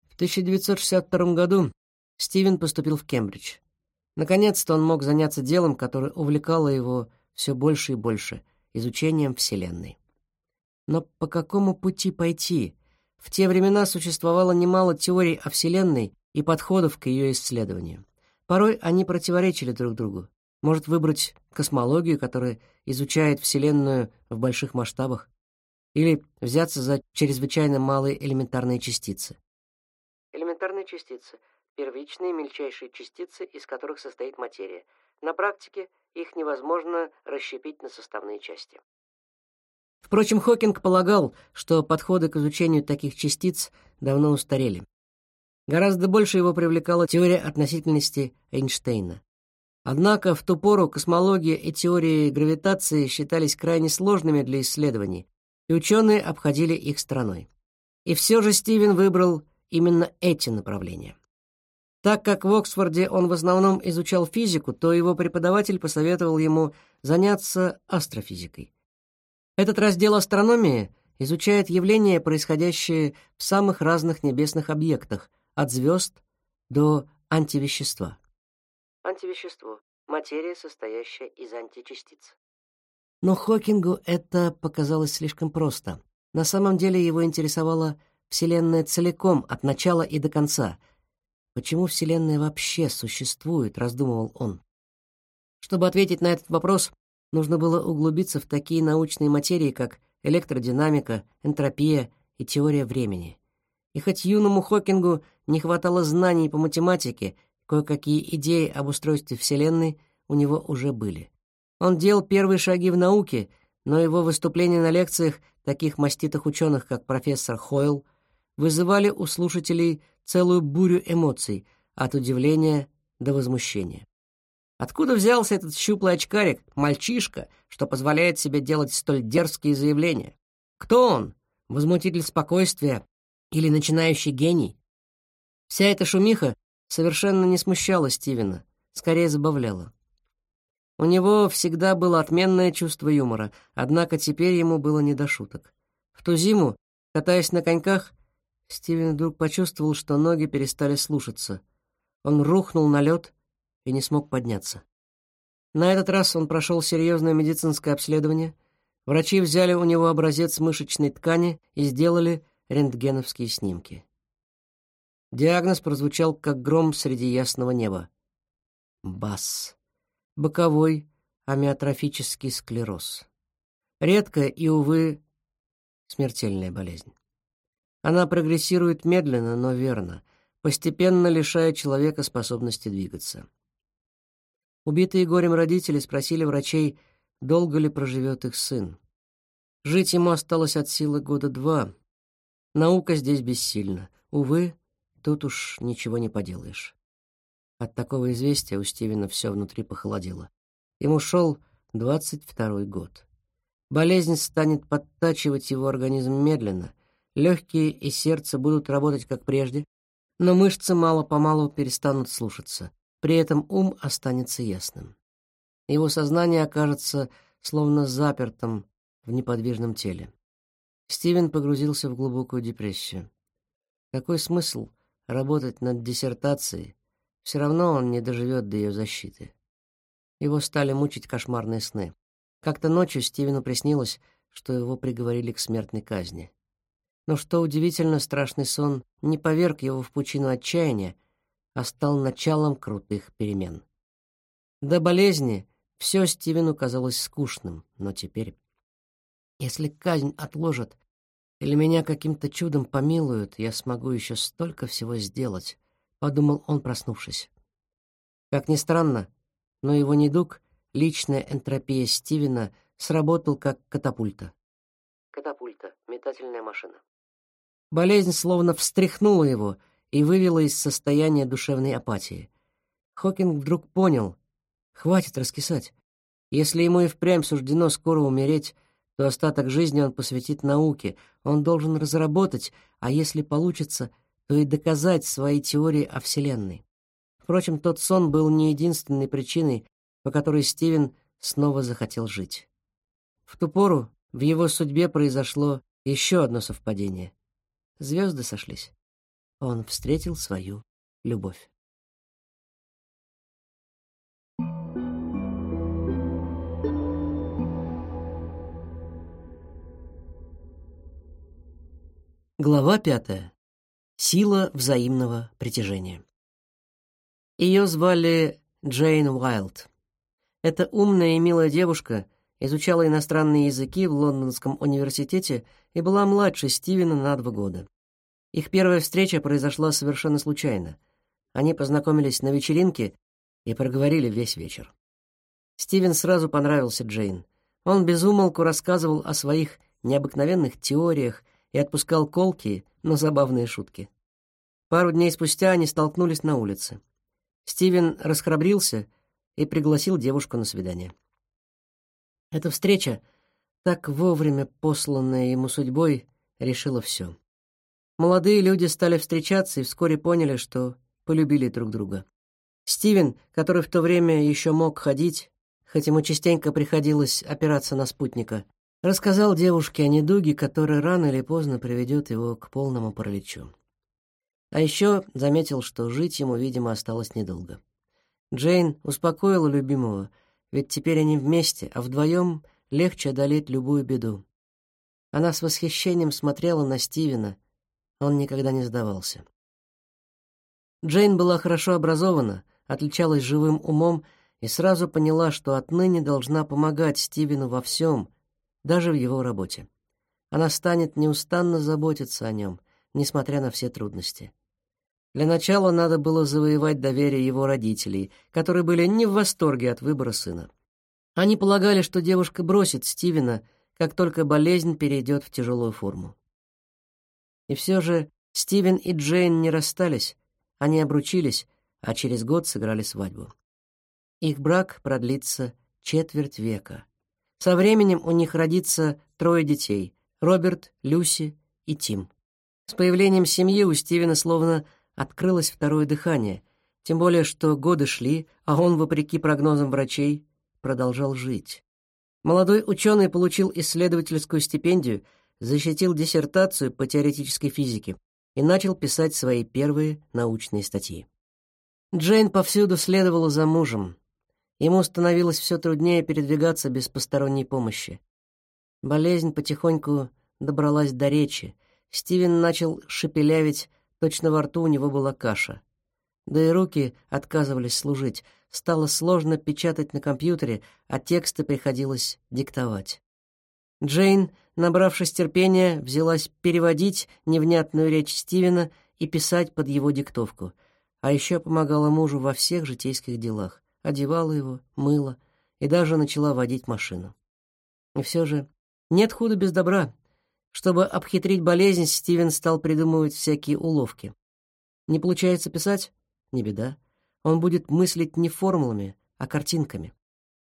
В 1962 году Стивен поступил в Кембридж. Наконец-то он мог заняться делом, которое увлекало его все больше и больше — изучением Вселенной. Но по какому пути пойти? В те времена существовало немало теорий о Вселенной и подходов к ее исследованию. Порой они противоречили друг другу. Может выбрать космологию, которая изучает Вселенную в больших масштабах, или взяться за чрезвычайно малые элементарные частицы. Элементарные частицы — первичные мельчайшие частицы, из которых состоит материя. На практике их невозможно расщепить на составные части. Впрочем, Хокинг полагал, что подходы к изучению таких частиц давно устарели. Гораздо больше его привлекала теория относительности Эйнштейна. Однако в ту пору космология и теория гравитации считались крайне сложными для исследований, и ученые обходили их стороной. И все же Стивен выбрал именно эти направления. Так как в Оксфорде он в основном изучал физику, то его преподаватель посоветовал ему заняться астрофизикой. Этот раздел астрономии изучает явления, происходящие в самых разных небесных объектах, от звезд до антивещества. Антивещество — материя, состоящая из античастиц. Но Хокингу это показалось слишком просто. На самом деле его интересовала Вселенная целиком, от начала и до конца. Почему Вселенная вообще существует, раздумывал он. Чтобы ответить на этот вопрос, нужно было углубиться в такие научные материи, как электродинамика, энтропия и теория времени. И хоть юному Хокингу не хватало знаний по математике, кое-какие идеи об устройстве Вселенной у него уже были. Он делал первые шаги в науке, но его выступления на лекциях таких маститых ученых, как профессор Хойл, вызывали у слушателей целую бурю эмоций, от удивления до возмущения. Откуда взялся этот щуплый очкарик, мальчишка, что позволяет себе делать столь дерзкие заявления? Кто он? Возмутитель спокойствия или начинающий гений? Вся эта шумиха совершенно не смущала Стивена, скорее забавляла. У него всегда было отменное чувство юмора, однако теперь ему было не до шуток. В ту зиму, катаясь на коньках, Стивен вдруг почувствовал, что ноги перестали слушаться. Он рухнул на лед и не смог подняться. На этот раз он прошел серьезное медицинское обследование. Врачи взяли у него образец мышечной ткани и сделали рентгеновские снимки. Диагноз прозвучал, как гром среди ясного неба. БАС. Боковой амиотрофический склероз. Редкая и, увы, смертельная болезнь. Она прогрессирует медленно, но верно, постепенно лишая человека способности двигаться. Убитые горем родители спросили врачей, долго ли проживет их сын. Жить ему осталось от силы года два, Наука здесь бессильна. Увы, тут уж ничего не поделаешь. От такого известия у Стивена все внутри похолодело. Ему шел двадцать второй год. Болезнь станет подтачивать его организм медленно, легкие и сердце будут работать как прежде, но мышцы мало-помалу перестанут слушаться, при этом ум останется ясным. Его сознание окажется словно запертым в неподвижном теле. Стивен погрузился в глубокую депрессию. Какой смысл работать над диссертацией? Все равно он не доживет до ее защиты. Его стали мучить кошмарные сны. Как-то ночью Стивену приснилось, что его приговорили к смертной казни. Но что удивительно, страшный сон не поверг его в пучину отчаяния, а стал началом крутых перемен. До болезни все Стивену казалось скучным, но теперь если казнь отложат или меня каким-то чудом помилуют, я смогу еще столько всего сделать, подумал он, проснувшись. Как ни странно, но его недуг, личная энтропия Стивена, сработал как катапульта. Катапульта метательная машина. Болезнь словно встряхнула его и вывела из состояния душевной апатии. Хокинг вдруг понял: хватит раскисать. Если ему и впрямь суждено скоро умереть, то остаток жизни он посвятит науке. Он должен разработать, а если получится, то и доказать свои теории о Вселенной. Впрочем, тот сон был не единственной причиной, по которой Стивен снова захотел жить. В ту пору в его судьбе произошло еще одно совпадение. Звезды сошлись. Он встретил свою любовь. Глава пятая. Сила взаимного притяжения. Ее звали Джейн Уайлд. Эта умная и милая девушка изучала иностранные языки в Лондонском университете и была младше Стивена на два года. Их первая встреча произошла совершенно случайно. Они познакомились на вечеринке и проговорили весь вечер. Стивен сразу понравился Джейн. Он безумолку рассказывал о своих необыкновенных теориях и отпускал колкие, но забавные шутки. Пару дней спустя они столкнулись на улице. Стивен расхрабрился и пригласил девушку на свидание. Эта встреча, так вовремя посланная ему судьбой, решила все. Молодые люди стали встречаться и вскоре поняли, что полюбили друг друга. Стивен, который в то время еще мог ходить, хоть ему частенько приходилось опираться на спутника, рассказал девушке о недуге, который рано или поздно приведет его к полному параличу. А еще заметил, что жить ему, видимо, осталось недолго. Джейн успокоила любимого, ведь теперь они вместе, а вдвоем легче одолеть любую беду. Она с восхищением смотрела на Стивена, он никогда не сдавался. Джейн была хорошо образована, отличалась живым умом и сразу поняла, что отныне должна помогать Стивену во всем, даже в его работе. Она станет неустанно заботиться о нем, несмотря на все трудности. Для начала надо было завоевать доверие его родителей, которые были не в восторге от выбора сына. Они полагали, что девушка бросит Стивена, как только болезнь перейдет в тяжелую форму. И все же Стивен и Джейн не расстались, они обручились, а через год сыграли свадьбу. Их брак продлится четверть века. Со временем у них родится трое детей — Роберт, Люси и Тим. С появлением семьи у Стивена словно открылось второе дыхание, тем более что годы шли, а он, вопреки прогнозам врачей, продолжал жить. Молодой ученый получил исследовательскую стипендию — защитил диссертацию по теоретической физике и начал писать свои первые научные статьи. Джейн повсюду следовала за мужем. Ему становилось все труднее передвигаться без посторонней помощи. Болезнь потихоньку добралась до речи. Стивен начал шепелявить, точно во рту у него была каша. Да и руки отказывались служить. Стало сложно печатать на компьютере, а тексты приходилось диктовать. Джейн, набравшись терпения, взялась переводить невнятную речь Стивена и писать под его диктовку, а еще помогала мужу во всех житейских делах, одевала его, мыла и даже начала водить машину. И все же нет худа без добра. Чтобы обхитрить болезнь, Стивен стал придумывать всякие уловки. Не получается писать? Не беда. Он будет мыслить не формулами, а картинками.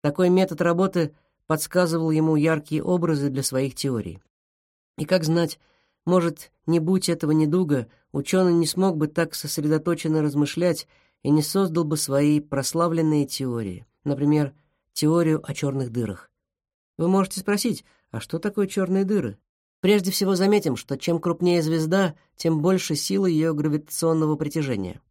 Такой метод работы — подсказывал ему яркие образы для своих теорий. И как знать, может, не будь этого недуга, ученый не смог бы так сосредоточенно размышлять и не создал бы свои прославленные теории, например, теорию о черных дырах. Вы можете спросить, а что такое черные дыры? Прежде всего заметим, что чем крупнее звезда, тем больше силы ее гравитационного притяжения.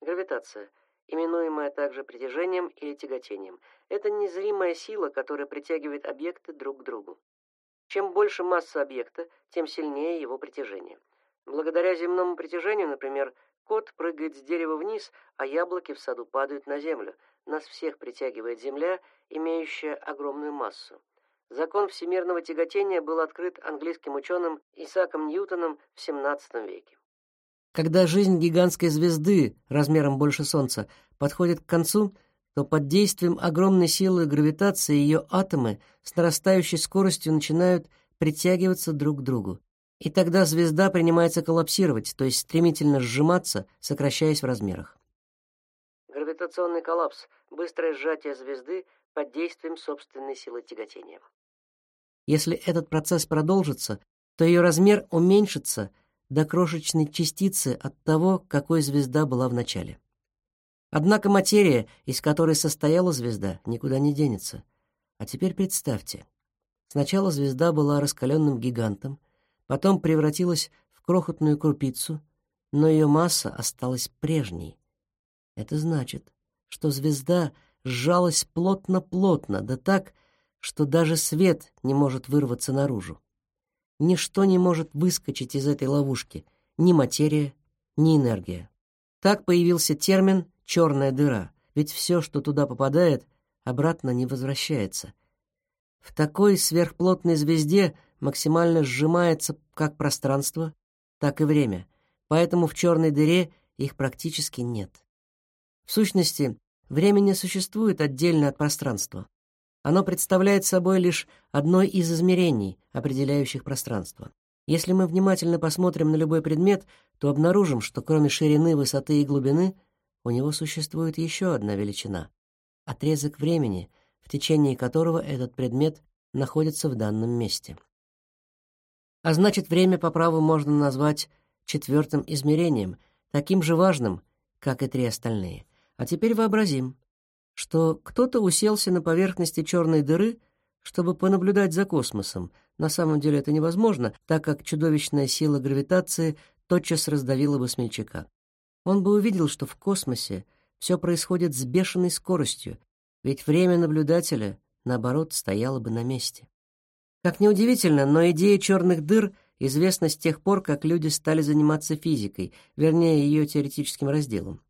Гравитация, именуемая также притяжением или тяготением, это незримая сила, которая притягивает объекты друг к другу. Чем больше масса объекта, тем сильнее его притяжение. Благодаря земному притяжению, например, кот прыгает с дерева вниз, а яблоки в саду падают на землю. Нас всех притягивает Земля, имеющая огромную массу. Закон всемирного тяготения был открыт английским ученым Исааком Ньютоном в XVII веке. Когда жизнь гигантской звезды размером больше Солнца подходит к концу, то под действием огромной силы гравитации ее атомы с нарастающей скоростью начинают притягиваться друг к другу. И тогда звезда принимается коллапсировать, то есть стремительно сжиматься, сокращаясь в размерах. Гравитационный коллапс — быстрое сжатие звезды под действием собственной силы тяготения. Если этот процесс продолжится, то ее размер уменьшится до крошечной частицы от того, какой звезда была в начале. Однако материя, из которой состояла звезда, никуда не денется. А теперь представьте. Сначала звезда была раскаленным гигантом, потом превратилась в крохотную крупицу, но ее масса осталась прежней. Это значит, что звезда сжалась плотно-плотно, да так, что даже свет не может вырваться наружу. Ничто не может выскочить из этой ловушки, ни материя, ни энергия. Так появился термин «черная дыра», ведь все, что туда попадает, обратно не возвращается. В такой сверхплотной звезде максимально сжимается как пространство, так и время, поэтому в черной дыре их практически нет. В сущности, время не существует отдельно от пространства. Оно представляет собой лишь одно из измерений, определяющих пространство. Если мы внимательно посмотрим на любой предмет, то обнаружим, что кроме ширины, высоты и глубины у него существует еще одна величина — отрезок времени, в течение которого этот предмет находится в данном месте. А значит, время по праву можно назвать четвертым измерением, таким же важным, как и три остальные. А теперь вообразим, что кто-то уселся на поверхности черной дыры, чтобы понаблюдать за космосом. На самом деле это невозможно, так как чудовищная сила гравитации тотчас раздавила бы смельчака. Он бы увидел, что в космосе все происходит с бешеной скоростью, ведь время наблюдателя, наоборот, стояло бы на месте. Как неудивительно, но идея черных дыр известна с тех пор, как люди стали заниматься физикой, вернее, ее теоретическим разделом.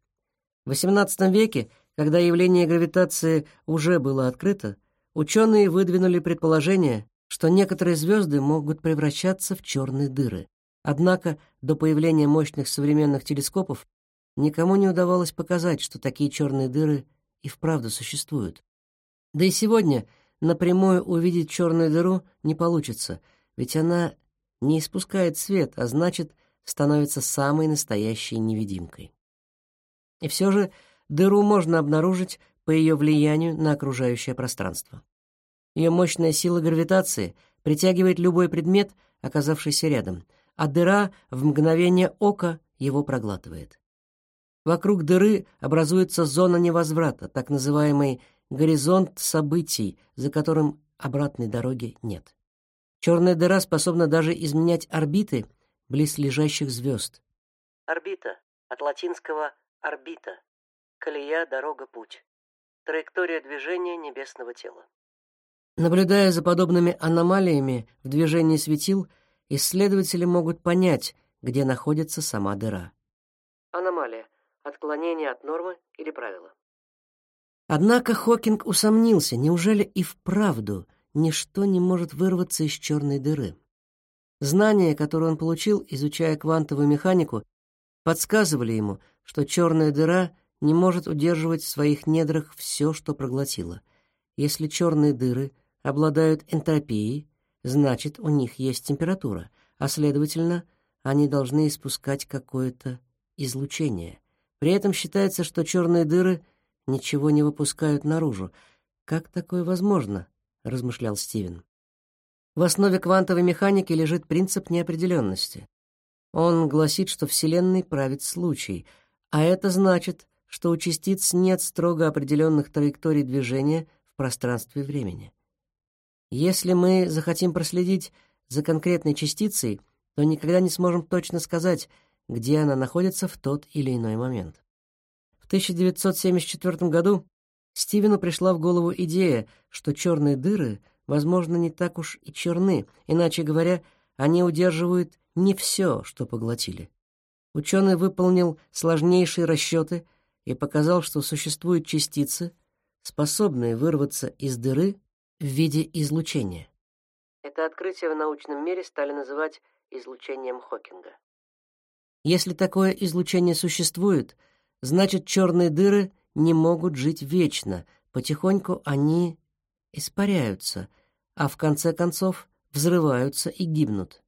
В XVIII веке, когда явление гравитации уже было открыто, ученые выдвинули предположение, что некоторые звезды могут превращаться в черные дыры. Однако до появления мощных современных телескопов никому не удавалось показать, что такие черные дыры и вправду существуют. Да и сегодня напрямую увидеть черную дыру не получится, ведь она не испускает свет, а значит, становится самой настоящей невидимкой. И все же дыру можно обнаружить по ее влиянию на окружающее пространство. Ее мощная сила гравитации притягивает любой предмет, оказавшийся рядом, а дыра в мгновение ока его проглатывает. Вокруг дыры образуется зона невозврата, так называемый горизонт событий, за которым обратной дороги нет. Черная дыра способна даже изменять орбиты близлежащих звезд. Орбита от латинского орбита колея, дорога, путь. Траектория движения небесного тела. Наблюдая за подобными аномалиями в движении светил, исследователи могут понять, где находится сама дыра. Аномалия отклонение от нормы или правила. Однако Хокинг усомнился, неужели и вправду ничто не может вырваться из черной дыры? Знания, которые он получил, изучая квантовую механику, подсказывали ему, что черная дыра не может удерживать в своих недрах все, что проглотила. Если черные дыры обладают энтропией, значит, у них есть температура, а, следовательно, они должны испускать какое-то излучение. При этом считается, что черные дыры ничего не выпускают наружу. Как такое возможно? размышлял Стивен. В основе квантовой механики лежит принцип неопределенности. Он гласит, что Вселенной правит случай, а это значит, что у частиц нет строго определенных траекторий движения в пространстве и времени. Если мы захотим проследить за конкретной частицей, то никогда не сможем точно сказать, где она находится в тот или иной момент. В 1974 году Стивену пришла в голову идея, что черные дыры, возможно, не так уж и черны, иначе говоря, они удерживают не все, что поглотили. Ученый выполнил сложнейшие расчеты и показал, что существуют частицы, способные вырваться из дыры в виде излучения. Это открытие в научном мире стали называть излучением Хокинга. Если такое излучение существует, значит черные дыры не могут жить вечно, потихоньку они испаряются, а в конце концов взрываются и гибнут.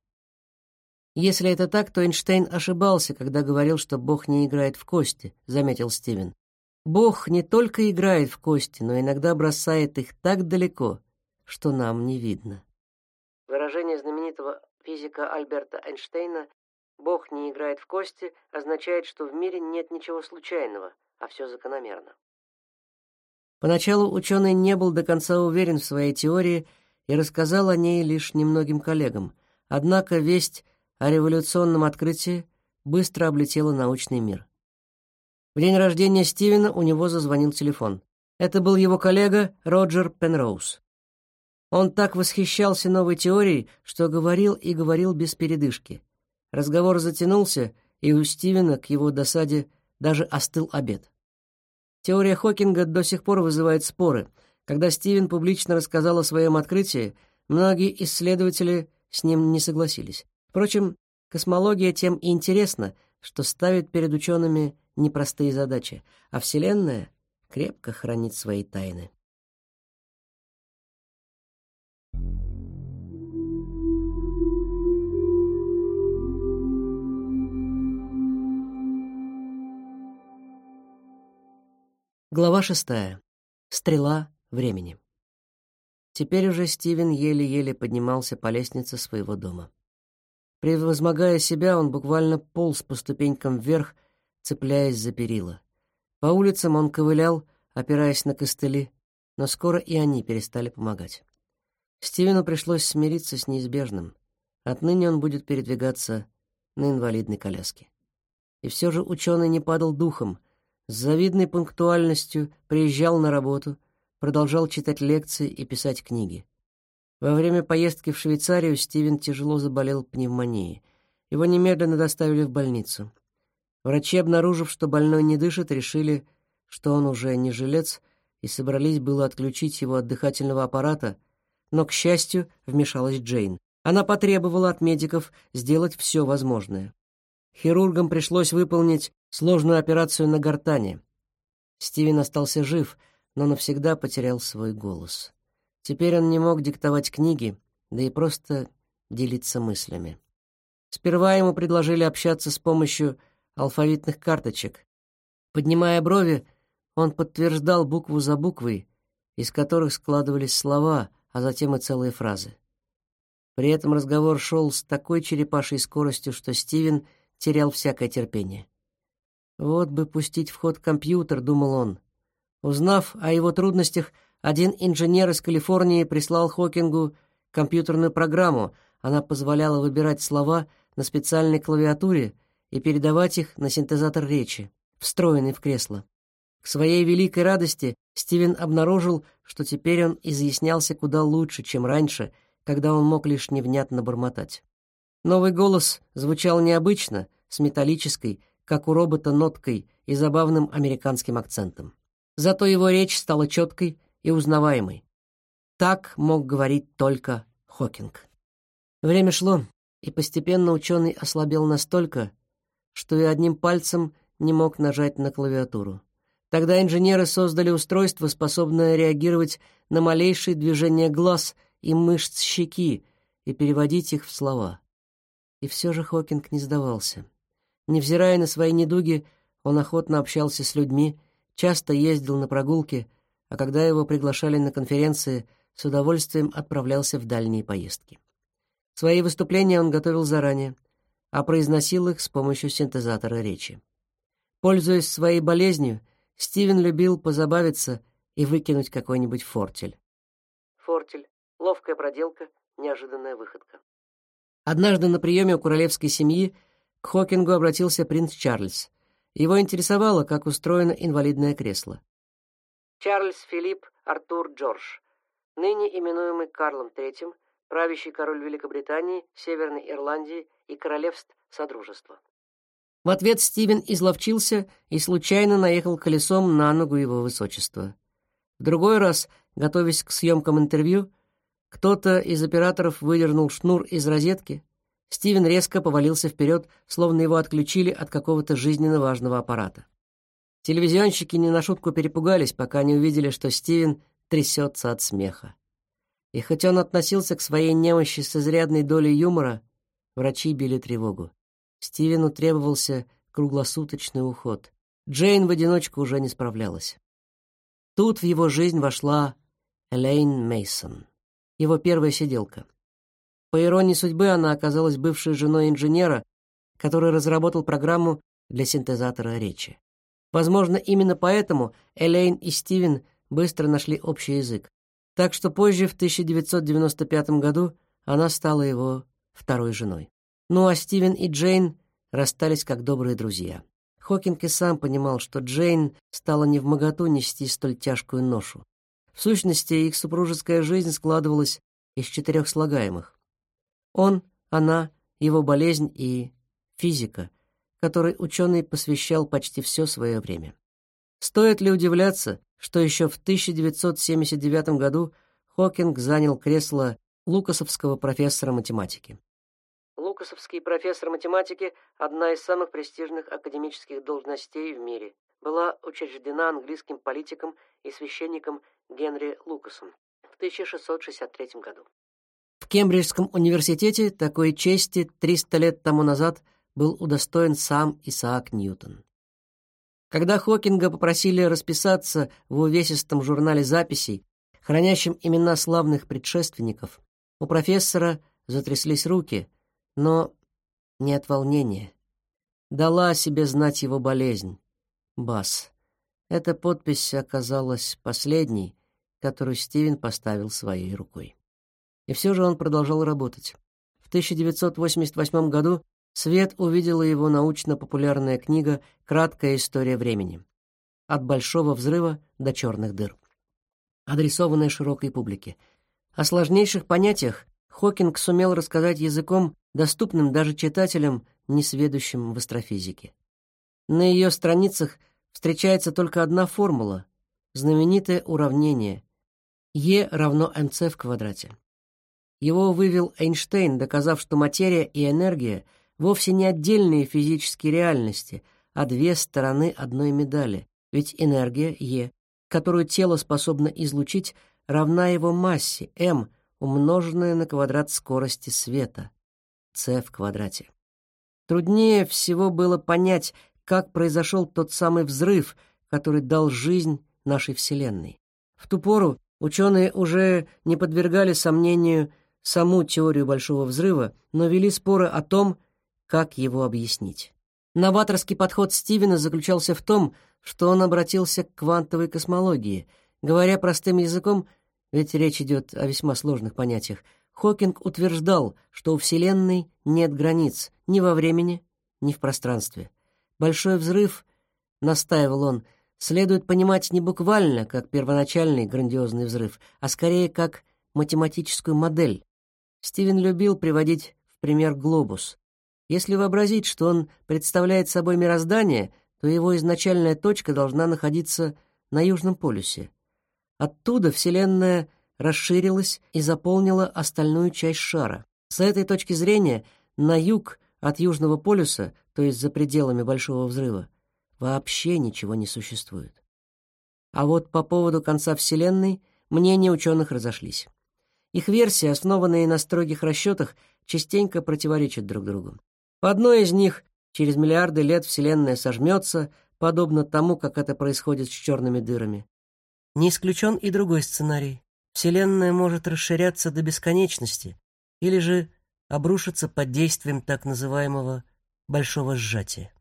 Если это так, то Эйнштейн ошибался, когда говорил, что Бог не играет в кости, заметил Стивен. Бог не только играет в кости, но иногда бросает их так далеко, что нам не видно. Выражение знаменитого физика Альберта Эйнштейна «Бог не играет в кости» означает, что в мире нет ничего случайного, а все закономерно. Поначалу ученый не был до конца уверен в своей теории и рассказал о ней лишь немногим коллегам. Однако весть о революционном открытии быстро облетела научный мир. В день рождения Стивена у него зазвонил телефон. Это был его коллега Роджер Пенроуз. Он так восхищался новой теорией, что говорил и говорил без передышки. Разговор затянулся, и у Стивена к его досаде даже остыл обед. Теория Хокинга до сих пор вызывает споры. Когда Стивен публично рассказал о своем открытии, многие исследователи с ним не согласились. Впрочем, космология тем и интересна, что ставит перед учеными непростые задачи, а Вселенная крепко хранит свои тайны. Глава шестая. Стрела времени. Теперь уже Стивен еле-еле поднимался по лестнице своего дома. Превозмогая себя, он буквально полз по ступенькам вверх, цепляясь за перила. По улицам он ковылял, опираясь на костыли, но скоро и они перестали помогать. Стивену пришлось смириться с неизбежным. Отныне он будет передвигаться на инвалидной коляске. И все же ученый не падал духом — с завидной пунктуальностью приезжал на работу, продолжал читать лекции и писать книги. Во время поездки в Швейцарию Стивен тяжело заболел пневмонией. Его немедленно доставили в больницу. Врачи, обнаружив, что больной не дышит, решили, что он уже не жилец, и собрались было отключить его от дыхательного аппарата, но, к счастью, вмешалась Джейн. Она потребовала от медиков сделать все возможное. Хирургам пришлось выполнить сложную операцию на гортани. Стивен остался жив, но навсегда потерял свой голос. Теперь он не мог диктовать книги, да и просто делиться мыслями. Сперва ему предложили общаться с помощью алфавитных карточек. Поднимая брови, он подтверждал букву за буквой, из которых складывались слова, а затем и целые фразы. При этом разговор шел с такой черепашьей скоростью, что Стивен — терял всякое терпение. Вот бы пустить в ход компьютер, думал он. Узнав о его трудностях, один инженер из Калифорнии прислал Хокингу компьютерную программу. Она позволяла выбирать слова на специальной клавиатуре и передавать их на синтезатор речи, встроенный в кресло. К своей великой радости Стивен обнаружил, что теперь он изъяснялся куда лучше, чем раньше, когда он мог лишь невнятно бормотать. Новый голос звучал необычно, с металлической, как у робота, ноткой и забавным американским акцентом. Зато его речь стала четкой и узнаваемой. Так мог говорить только Хокинг. Время шло, и постепенно ученый ослабел настолько, что и одним пальцем не мог нажать на клавиатуру. Тогда инженеры создали устройство, способное реагировать на малейшие движения глаз и мышц щеки и переводить их в слова. И все же Хокинг не сдавался. Невзирая на свои недуги, он охотно общался с людьми, часто ездил на прогулки, а когда его приглашали на конференции, с удовольствием отправлялся в дальние поездки. Свои выступления он готовил заранее, а произносил их с помощью синтезатора речи. Пользуясь своей болезнью, Стивен любил позабавиться и выкинуть какой-нибудь фортель. Фортель — ловкая проделка, неожиданная выходка. Однажды на приеме у королевской семьи к Хокингу обратился принц Чарльз. Его интересовало, как устроено инвалидное кресло. Чарльз Филипп Артур Джордж, ныне именуемый Карлом III, правящий король Великобритании, Северной Ирландии и королевств Содружества. В ответ Стивен изловчился и случайно наехал колесом на ногу его высочества. В другой раз, готовясь к съемкам интервью, кто-то из операторов выдернул шнур из розетки. Стивен резко повалился вперед, словно его отключили от какого-то жизненно важного аппарата. Телевизионщики не на шутку перепугались, пока не увидели, что Стивен трясется от смеха. И хоть он относился к своей немощи с изрядной долей юмора, врачи били тревогу. Стивену требовался круглосуточный уход. Джейн в одиночку уже не справлялась. Тут в его жизнь вошла Элейн Мейсон его первая сиделка. По иронии судьбы, она оказалась бывшей женой инженера, который разработал программу для синтезатора речи. Возможно, именно поэтому Элейн и Стивен быстро нашли общий язык. Так что позже, в 1995 году, она стала его второй женой. Ну а Стивен и Джейн расстались как добрые друзья. Хокинг и сам понимал, что Джейн стала не в моготу нести столь тяжкую ношу. В сущности, их супружеская жизнь складывалась из четырех слагаемых. Он, она, его болезнь и физика, которой ученый посвящал почти все свое время. Стоит ли удивляться, что еще в 1979 году Хокинг занял кресло лукасовского профессора математики. Лукасовский профессор математики – одна из самых престижных академических должностей в мире. Была учреждена английским политиком и священником Генри Лукасом в 1663 году. В Кембриджском университете такой чести 300 лет тому назад был удостоен сам Исаак Ньютон. Когда Хокинга попросили расписаться в увесистом журнале записей, хранящем имена славных предшественников, у профессора затряслись руки, но не от волнения. Дала себе знать его болезнь. Бас. Эта подпись оказалась последней, которую Стивен поставил своей рукой. И все же он продолжал работать. В 1988 году свет увидела его научно-популярная книга «Краткая история времени. От большого взрыва до черных дыр», адресованная широкой публике. О сложнейших понятиях Хокинг сумел рассказать языком, доступным даже читателям, несведущим в астрофизике. На ее страницах встречается только одна формула — знаменитое уравнение Е равно mc в квадрате. Его вывел Эйнштейн, доказав, что материя и энергия вовсе не отдельные физические реальности, а две стороны одной медали, ведь энергия Е, которую тело способно излучить, равна его массе m, умноженная на квадрат скорости света c в квадрате. Труднее всего было понять, как произошел тот самый взрыв, который дал жизнь нашей Вселенной. В ту пору Ученые уже не подвергали сомнению саму теорию Большого взрыва, но вели споры о том, как его объяснить. Новаторский подход Стивена заключался в том, что он обратился к квантовой космологии. Говоря простым языком, ведь речь идет о весьма сложных понятиях, Хокинг утверждал, что у Вселенной нет границ ни во времени, ни в пространстве. Большой взрыв, настаивал он, — следует понимать не буквально, как первоначальный грандиозный взрыв, а скорее как математическую модель. Стивен любил приводить в пример глобус. Если вообразить, что он представляет собой мироздание, то его изначальная точка должна находиться на Южном полюсе. Оттуда Вселенная расширилась и заполнила остальную часть шара. С этой точки зрения на юг от Южного полюса, то есть за пределами Большого взрыва, вообще ничего не существует. А вот по поводу конца Вселенной мнения ученых разошлись. Их версии, основанные на строгих расчетах, частенько противоречат друг другу. По одной из них, через миллиарды лет Вселенная сожмется, подобно тому, как это происходит с черными дырами. Не исключен и другой сценарий. Вселенная может расширяться до бесконечности или же обрушиться под действием так называемого «большого сжатия».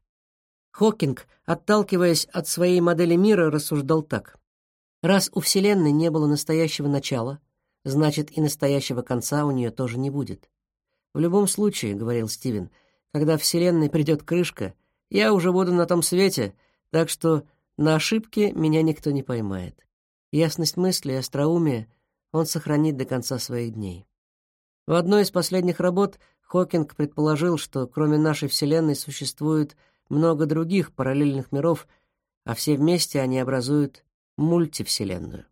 Хокинг, отталкиваясь от своей модели мира, рассуждал так. Раз у Вселенной не было настоящего начала, значит и настоящего конца у нее тоже не будет. В любом случае, — говорил Стивен, — когда Вселенной придет крышка, я уже буду на том свете, так что на ошибки меня никто не поймает. Ясность мысли и остроумие он сохранит до конца своих дней. В одной из последних работ Хокинг предположил, что кроме нашей Вселенной существует много других параллельных миров, а все вместе они образуют мультивселенную.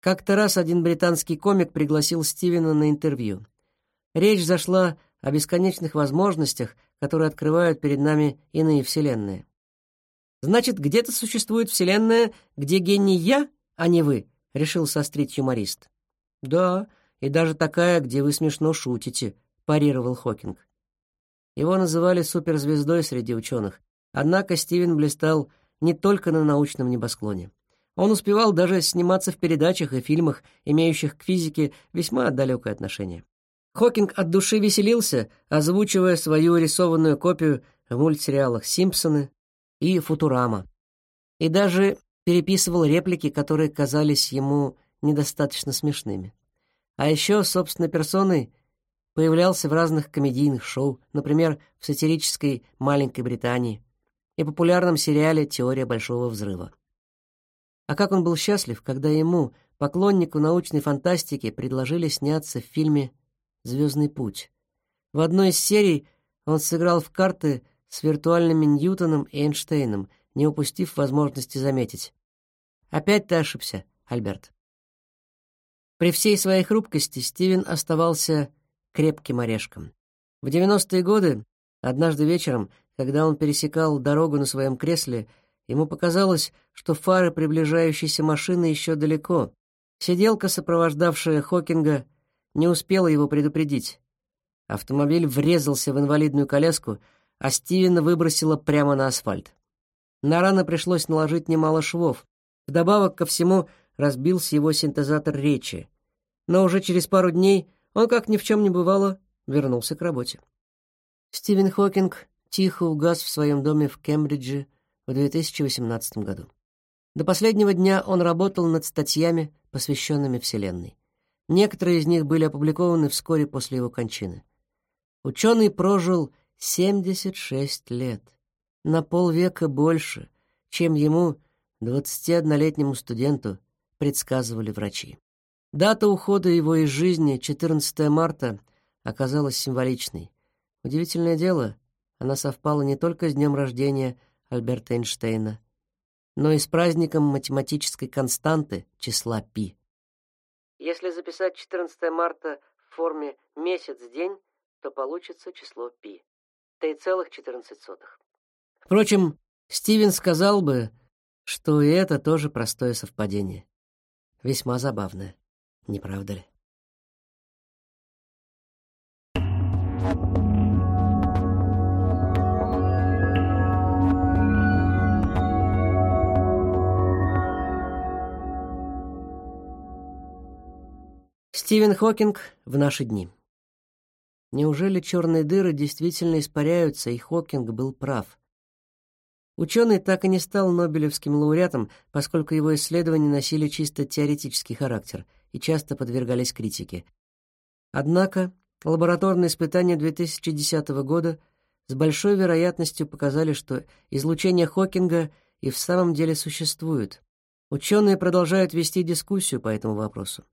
Как-то раз один британский комик пригласил Стивена на интервью. Речь зашла о бесконечных возможностях, которые открывают перед нами иные вселенные. «Значит, где-то существует вселенная, где гений я, а не вы», — решил сострить юморист. «Да, и даже такая, где вы смешно шутите», — парировал Хокинг. Его называли суперзвездой среди ученых, однако Стивен блистал не только на научном небосклоне. Он успевал даже сниматься в передачах и фильмах, имеющих к физике весьма далекое отношение. Хокинг от души веселился, озвучивая свою рисованную копию в мультсериалах «Симпсоны» и «Футурама». И даже переписывал реплики, которые казались ему недостаточно смешными. А еще, собственной персоной, появлялся в разных комедийных шоу, например, в сатирической «Маленькой Британии» и популярном сериале «Теория Большого Взрыва». А как он был счастлив, когда ему, поклоннику научной фантастики, предложили сняться в фильме «Звездный путь». В одной из серий он сыграл в карты с виртуальными Ньютоном и Эйнштейном, не упустив возможности заметить. «Опять ты ошибся, Альберт». При всей своей хрупкости Стивен оставался крепким орешком. В 90-е годы, однажды вечером, когда он пересекал дорогу на своем кресле, ему показалось, что фары приближающейся машины еще далеко. Сиделка, сопровождавшая Хокинга, не успела его предупредить. Автомобиль врезался в инвалидную коляску, а Стивена выбросило прямо на асфальт. На раны пришлось наложить немало швов. Вдобавок ко всему разбился его синтезатор речи. Но уже через пару дней он, как ни в чем не бывало, вернулся к работе. Стивен Хокинг тихо угас в своем доме в Кембридже в 2018 году. До последнего дня он работал над статьями, посвященными Вселенной. Некоторые из них были опубликованы вскоре после его кончины. Ученый прожил 76 лет, на полвека больше, чем ему, 21-летнему студенту, предсказывали врачи. Дата ухода его из жизни, 14 марта, оказалась символичной. Удивительное дело, она совпала не только с днем рождения Альберта Эйнштейна, но и с праздником математической константы числа π. Если записать 14 марта в форме месяц-день, то получится число π. 3,14. Впрочем, Стивен сказал бы, что и это тоже простое совпадение. Весьма забавное. Не правда ли? Стивен Хокинг в наши дни. Неужели черные дыры действительно испаряются, и Хокинг был прав? Ученый так и не стал Нобелевским лауреатом, поскольку его исследования носили чисто теоретический характер — и часто подвергались критике. Однако лабораторные испытания 2010 года с большой вероятностью показали, что излучение Хокинга и в самом деле существует. Ученые продолжают вести дискуссию по этому вопросу.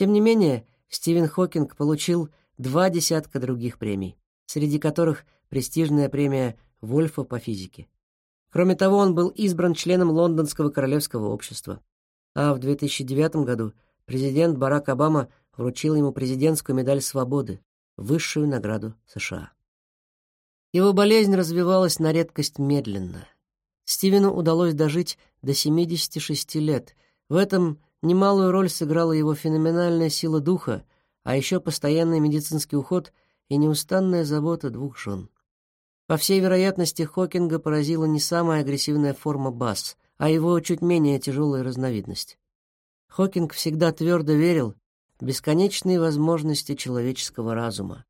Тем не менее, Стивен Хокинг получил два десятка других премий, среди которых престижная премия Вольфа по физике. Кроме того, он был избран членом Лондонского королевского общества а в 2009 году президент Барак Обама вручил ему президентскую медаль свободы, высшую награду США. Его болезнь развивалась на редкость медленно. Стивену удалось дожить до 76 лет. В этом немалую роль сыграла его феноменальная сила духа, а еще постоянный медицинский уход и неустанная забота двух жен. По всей вероятности, Хокинга поразила не самая агрессивная форма БАС, а его чуть менее тяжелая разновидность. Хокинг всегда твердо верил в бесконечные возможности человеческого разума.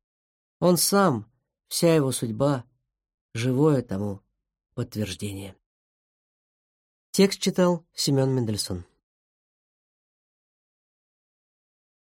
Он сам, вся его судьба, живое тому подтверждение. Текст читал Семен Мендельсон.